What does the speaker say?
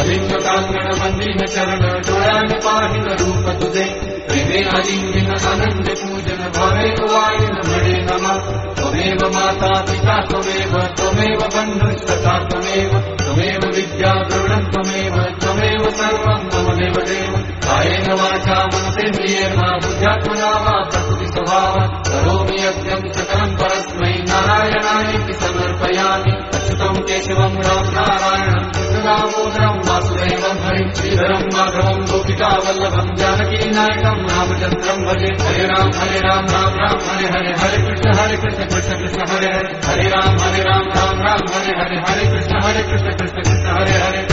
अलिङ्गकाङ्गण मन्दिर चरण डोळ्यान पाहिन रूप तुझे प्रेमे अलिङ्गिन आनन्द पूजन भवेव वायुन मणे नमः। त्वमेव माता पिता त्वमेव त्वमेव बन्धुस्तथा त्वमेव त्वमेव विद्या दृढम् त्वमेव त्वमेव सर्वम् ममदेव देव। कायेन वाचा मनसेन्द्रियेण बुद्ध्यात्मना वा प्रकृति स्वभाव। करोमि यज्ञम् सकलम् परस्मै नारायणायति समर्पयामि। अच्युतम् केशवम् राम नारायणम् कृष्णदामोदरम् वासुदेवम् हरिम् श्रीधरम् माधवम् गोपिका वल्लभम् जानकी नायकम् रामचन्द्रम् भजे हरे राम हरे राम राम राम हरे हरे हरे कृष्ण हरे कृष्ण कृष्ण कृष्ण हरे हरे हरे राम हरे राम राम राम हरे हरे हरे कृष्ण हरे कृष्ण कृष्ण कृष्ण हरे हरे